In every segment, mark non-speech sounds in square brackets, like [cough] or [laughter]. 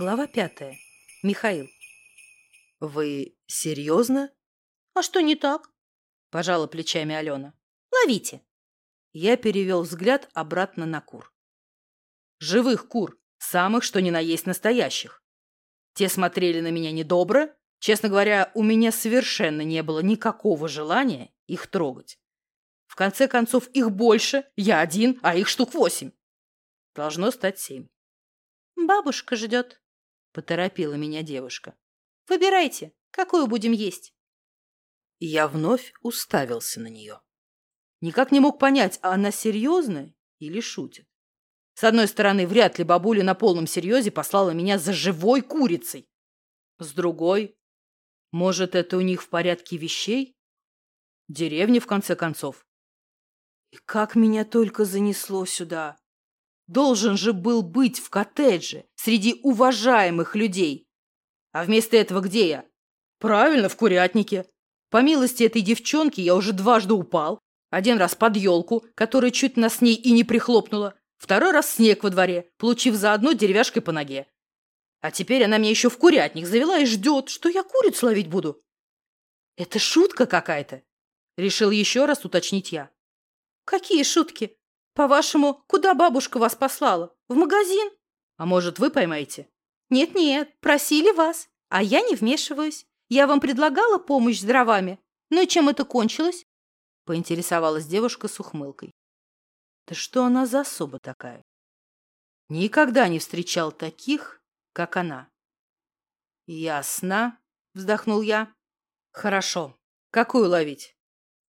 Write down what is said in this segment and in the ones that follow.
Глава пятая. Михаил. «Вы серьезно?» «А что не так?» – пожала плечами Алена. «Ловите!» Я перевел взгляд обратно на кур. Живых кур, самых что ни на есть настоящих. Те смотрели на меня недобро. Честно говоря, у меня совершенно не было никакого желания их трогать. В конце концов, их больше, я один, а их штук восемь. Должно стать семь. «Бабушка ждет», — поторопила меня девушка. «Выбирайте, какую будем есть». Я вновь уставился на нее. Никак не мог понять, а она серьезная или шутит. С одной стороны, вряд ли бабуля на полном серьезе послала меня за живой курицей. С другой, может, это у них в порядке вещей? Деревня, в конце концов. И как меня только занесло сюда. Должен же был быть в коттедже, среди уважаемых людей. А вместо этого где я? Правильно, в курятнике. По милости этой девчонки я уже дважды упал. Один раз под елку, которая чуть нас с ней и не прихлопнула. Второй раз снег во дворе, получив заодно деревяшкой по ноге. А теперь она меня еще в курятник завела и ждет, что я курицу ловить буду. Это шутка какая-то. Решил еще раз уточнить я. Какие шутки? По-вашему, куда бабушка вас послала? В магазин? А может, вы поймаете? Нет-нет, просили вас, а я не вмешиваюсь. Я вам предлагала помощь с дровами. И чем это кончилось? Поинтересовалась девушка с ухмылкой. Да что она за особа такая? Никогда не встречал таких, как она. Ясно, вздохнул я. Хорошо. Какую ловить?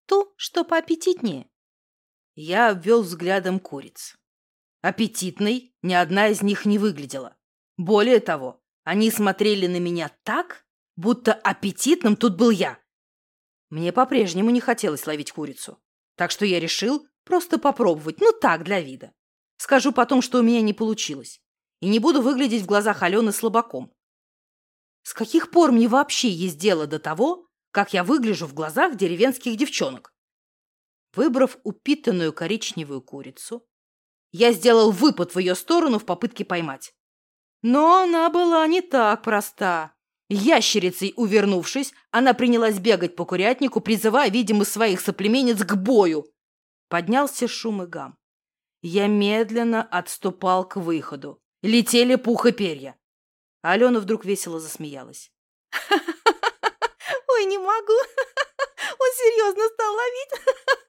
Ту, что поаппетитнее. Я обвел взглядом куриц. Аппетитной ни одна из них не выглядела. Более того, они смотрели на меня так, будто аппетитным тут был я. Мне по-прежнему не хотелось ловить курицу. Так что я решил просто попробовать, ну так, для вида. Скажу потом, что у меня не получилось. И не буду выглядеть в глазах Алены слабаком. С каких пор мне вообще есть дело до того, как я выгляжу в глазах деревенских девчонок? Выбрав упитанную коричневую курицу, я сделал выпад в ее сторону в попытке поймать. Но она была не так проста. Ящерицей увернувшись, она принялась бегать по курятнику, призывая, видимо, своих соплеменниц к бою. Поднялся шум и гам. Я медленно отступал к выходу. Летели пух и перья. Алена вдруг весело засмеялась. [laughs] «Ой, не могу! [laughs] Он серьезно стал ловить! [laughs]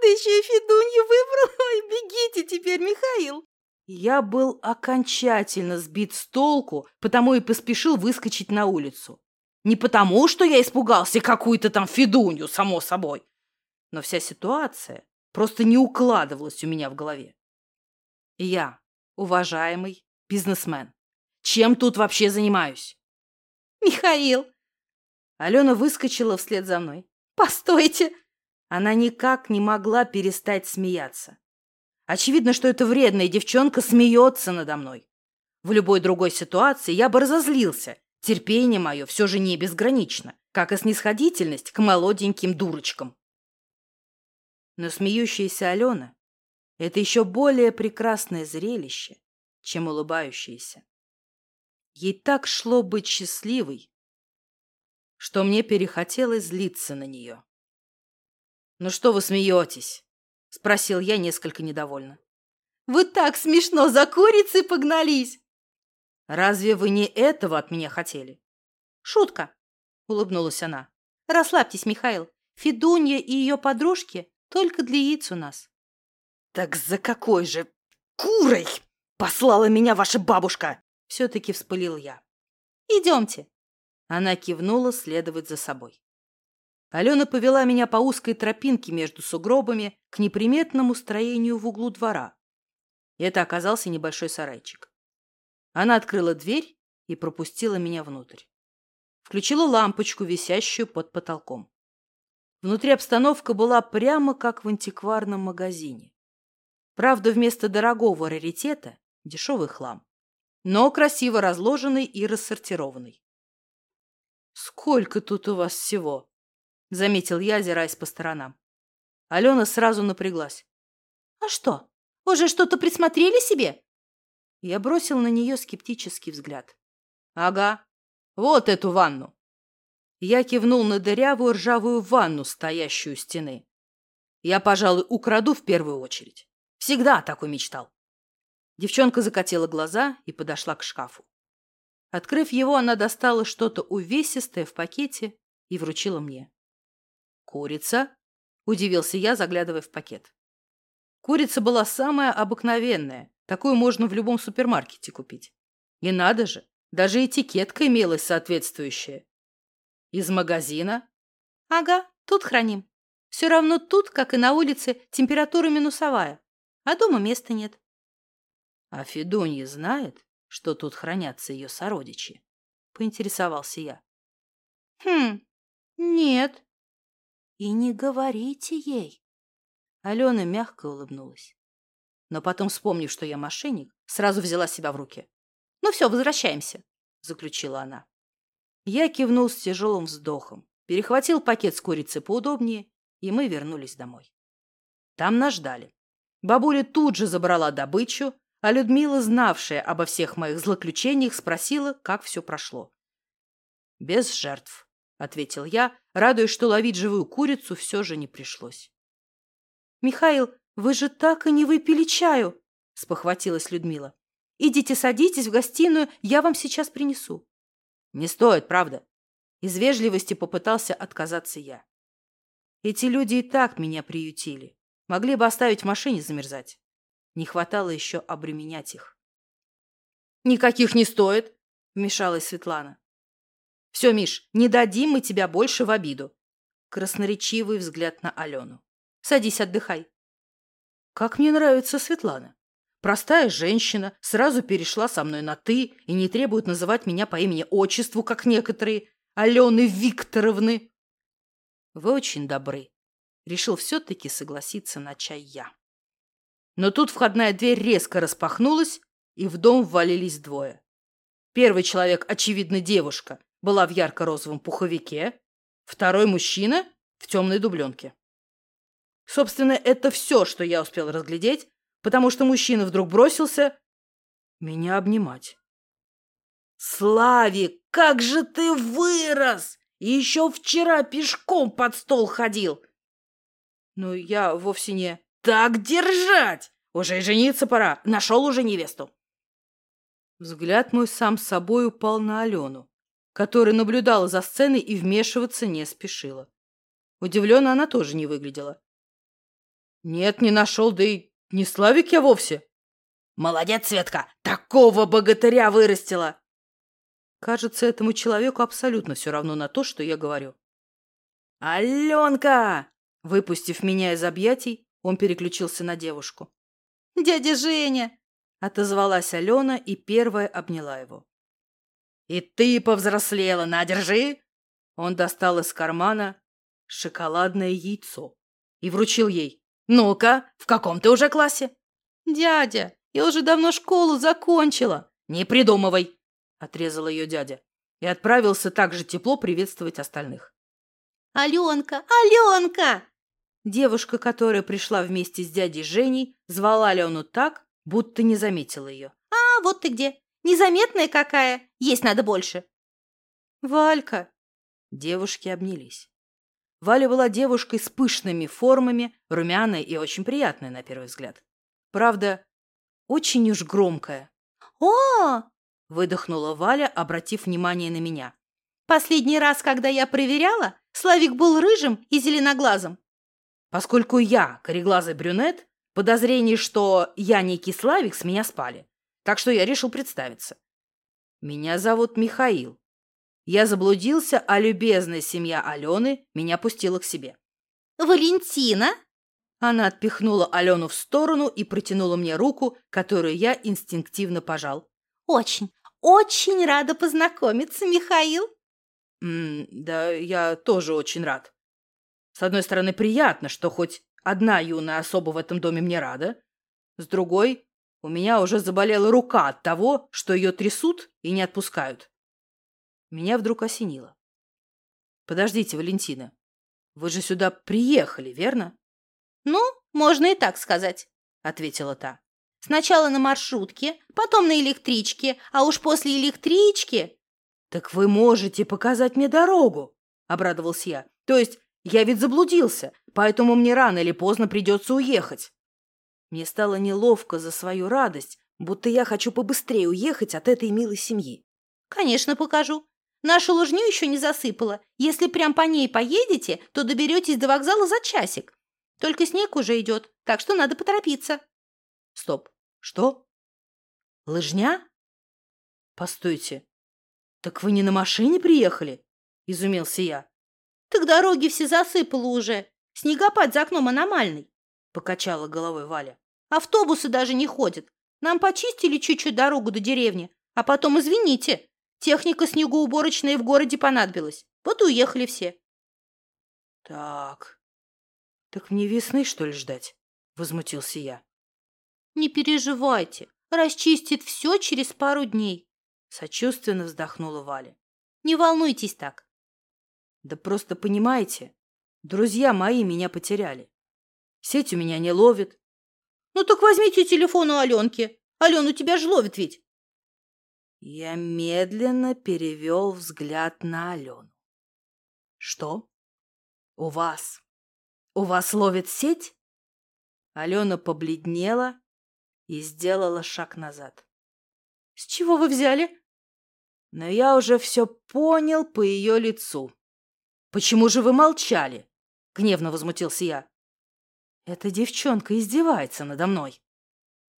Да еще и Федунью выбрал. Ой, бегите теперь, Михаил. Я был окончательно сбит с толку, потому и поспешил выскочить на улицу. Не потому, что я испугался какую-то там Федунью, само собой. Но вся ситуация просто не укладывалась у меня в голове. Я, уважаемый бизнесмен, чем тут вообще занимаюсь? Михаил! Алена выскочила вслед за мной. Постойте! Она никак не могла перестать смеяться. Очевидно, что эта вредная девчонка смеется надо мной. В любой другой ситуации я бы разозлился. Терпение мое все же не безгранично, как и снисходительность к молоденьким дурочкам. Но смеющаяся Алена — это еще более прекрасное зрелище, чем улыбающаяся. Ей так шло быть счастливой, что мне перехотелось злиться на нее. «Ну что вы смеетесь?» — спросил я несколько недовольно. «Вы так смешно за курицей погнались!» «Разве вы не этого от меня хотели?» «Шутка!» — улыбнулась она. «Расслабьтесь, Михаил. Федунья и ее подружки только для яиц у нас». «Так за какой же курой послала меня ваша бабушка?» Все-таки вспылил я. «Идемте». Она кивнула следовать за собой. Алена повела меня по узкой тропинке между сугробами к неприметному строению в углу двора. Это оказался небольшой сарайчик. Она открыла дверь и пропустила меня внутрь. Включила лампочку, висящую под потолком. Внутри обстановка была прямо как в антикварном магазине. Правда, вместо дорогого раритета – дешевый хлам, но красиво разложенный и рассортированный. «Сколько тут у вас всего?» Заметил я, озираясь по сторонам. Алена сразу напряглась. «А что, уже что-то присмотрели себе?» Я бросил на нее скептический взгляд. «Ага, вот эту ванну!» Я кивнул на дырявую ржавую ванну, стоящую у стены. Я, пожалуй, украду в первую очередь. Всегда такой мечтал. Девчонка закатила глаза и подошла к шкафу. Открыв его, она достала что-то увесистое в пакете и вручила мне. «Курица?» – удивился я, заглядывая в пакет. Курица была самая обыкновенная, такую можно в любом супермаркете купить. И надо же, даже этикетка имелась соответствующая. Из магазина? Ага, тут храним. Все равно тут, как и на улице, температура минусовая, а дома места нет. А Федунья знает, что тут хранятся ее сородичи? Поинтересовался я. Хм, нет. И не говорите ей. Алена мягко улыбнулась. Но потом, вспомнив, что я мошенник, сразу взяла себя в руки. «Ну все, возвращаемся», — заключила она. Я кивнул с тяжелым вздохом, перехватил пакет с курицей поудобнее, и мы вернулись домой. Там нас ждали. Бабуля тут же забрала добычу, а Людмила, знавшая обо всех моих злоключениях, спросила, как все прошло. «Без жертв», — ответил я, радуясь, что ловить живую курицу все же не пришлось. «Михаил, вы же так и не выпили чаю!» — спохватилась Людмила. «Идите садитесь в гостиную, я вам сейчас принесу». Не стоит, правда. Из вежливости попытался отказаться я. Эти люди и так меня приютили. Могли бы оставить в машине замерзать. Не хватало еще обременять их. «Никаких не стоит!» — вмешалась Светлана. «Все, Миш, не дадим мы тебя больше в обиду!» Красноречивый взгляд на Алену. «Садись, отдыхай!» «Как мне нравится Светлана!» Простая женщина сразу перешла со мной на «ты» и не требует называть меня по имени-отчеству, как некоторые Алены Викторовны. Вы очень добры. Решил все-таки согласиться на чай я. Но тут входная дверь резко распахнулась, и в дом ввалились двое. Первый человек, очевидно, девушка, была в ярко-розовом пуховике, второй мужчина в темной дубленке. Собственно, это все, что я успел разглядеть, потому что мужчина вдруг бросился меня обнимать. «Славик, как же ты вырос! Еще вчера пешком под стол ходил!» «Ну, я вовсе не...» «Так держать! Уже и жениться пора, нашел уже невесту!» Взгляд мой сам собой упал на Алену, которая наблюдала за сценой и вмешиваться не спешила. Удивленно она тоже не выглядела. «Нет, не нашел, да и не Славик я вовсе. Молодец, Светка, такого богатыря вырастила. Кажется, этому человеку абсолютно все равно на то, что я говорю. Аленка! Выпустив меня из объятий, он переключился на девушку. «Дядя Женя!» — отозвалась Алена и первая обняла его. «И ты повзрослела, на, держи!» Он достал из кармана шоколадное яйцо и вручил ей. «Ну-ка, в каком ты уже классе?» «Дядя, я уже давно школу закончила». «Не придумывай!» – отрезал ее дядя и отправился также тепло приветствовать остальных. «Аленка! Аленка!» Девушка, которая пришла вместе с дядей Женей, звала Алену так, будто не заметила ее. «А, вот ты где! Незаметная какая! Есть надо больше!» «Валька!» Девушки обнялись. Валя была девушкой с пышными формами, румяной и очень приятной на первый взгляд. Правда, очень уж громкая. «О!» – выдохнула Валя, обратив внимание на меня. «Последний раз, когда я проверяла, Славик был рыжим и зеленоглазым». Поскольку я кореглазый брюнет, подозрение, что я некий Славик, с меня спали. Так что я решил представиться. Меня зовут Михаил. Я заблудился, а любезная семья Алены меня пустила к себе. «Валентина?» Она отпихнула Алену в сторону и протянула мне руку, которую я инстинктивно пожал. «Очень, очень рада познакомиться, Михаил!» М «Да, я тоже очень рад. С одной стороны, приятно, что хоть одна юная особа в этом доме мне рада. С другой, у меня уже заболела рука от того, что ее трясут и не отпускают. Меня вдруг осенило. «Подождите, Валентина, вы же сюда приехали, верно?» «Ну, можно и так сказать», — ответила та. Сначала на маршрутке, потом на электричке, а уж после электрички... «Так вы можете показать мне дорогу», — обрадовался я. «То есть я ведь заблудился, поэтому мне рано или поздно придется уехать». Мне стало неловко за свою радость, будто я хочу побыстрее уехать от этой милой семьи. «Конечно, покажу. Нашу лужню еще не засыпала. Если прям по ней поедете, то доберетесь до вокзала за часик. Только снег уже идет, так что надо поторопиться». «Стоп. Что? Лыжня? Постойте. Так вы не на машине приехали? Изумился я. Так дороги все засыпало уже. Снегопад за окном аномальный. Покачала головой Валя. Автобусы даже не ходят. Нам почистили чуть-чуть дорогу до деревни, а потом, извините, техника снегоуборочная в городе понадобилась. Вот и уехали все. Так, так мне весны, что ли, ждать? Возмутился я. Не переживайте, расчистит все через пару дней. Сочувственно вздохнула Валя. Не волнуйтесь так. Да просто понимаете, друзья мои меня потеряли. Сеть у меня не ловит. Ну так возьмите телефон у Аленки. Алена у тебя же ловит ведь. Я медленно перевел взгляд на Алену. Что? У вас? У вас ловит сеть? Алена побледнела и сделала шаг назад. «С чего вы взяли?» Но я уже все понял по ее лицу. «Почему же вы молчали?» — гневно возмутился я. «Эта девчонка издевается надо мной».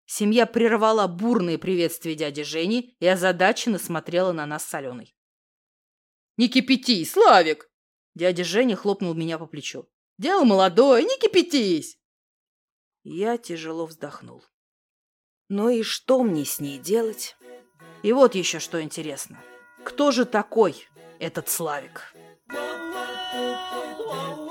Семья прервала бурные приветствия дяди Жени и озадаченно смотрела на нас с Аленой. «Не кипятись, Славик!» Дядя Женя хлопнул меня по плечу. «Дело молодое, не кипятись!» Я тяжело вздохнул. Ну и что мне с ней делать? И вот еще что интересно. Кто же такой этот Славик? Whoa,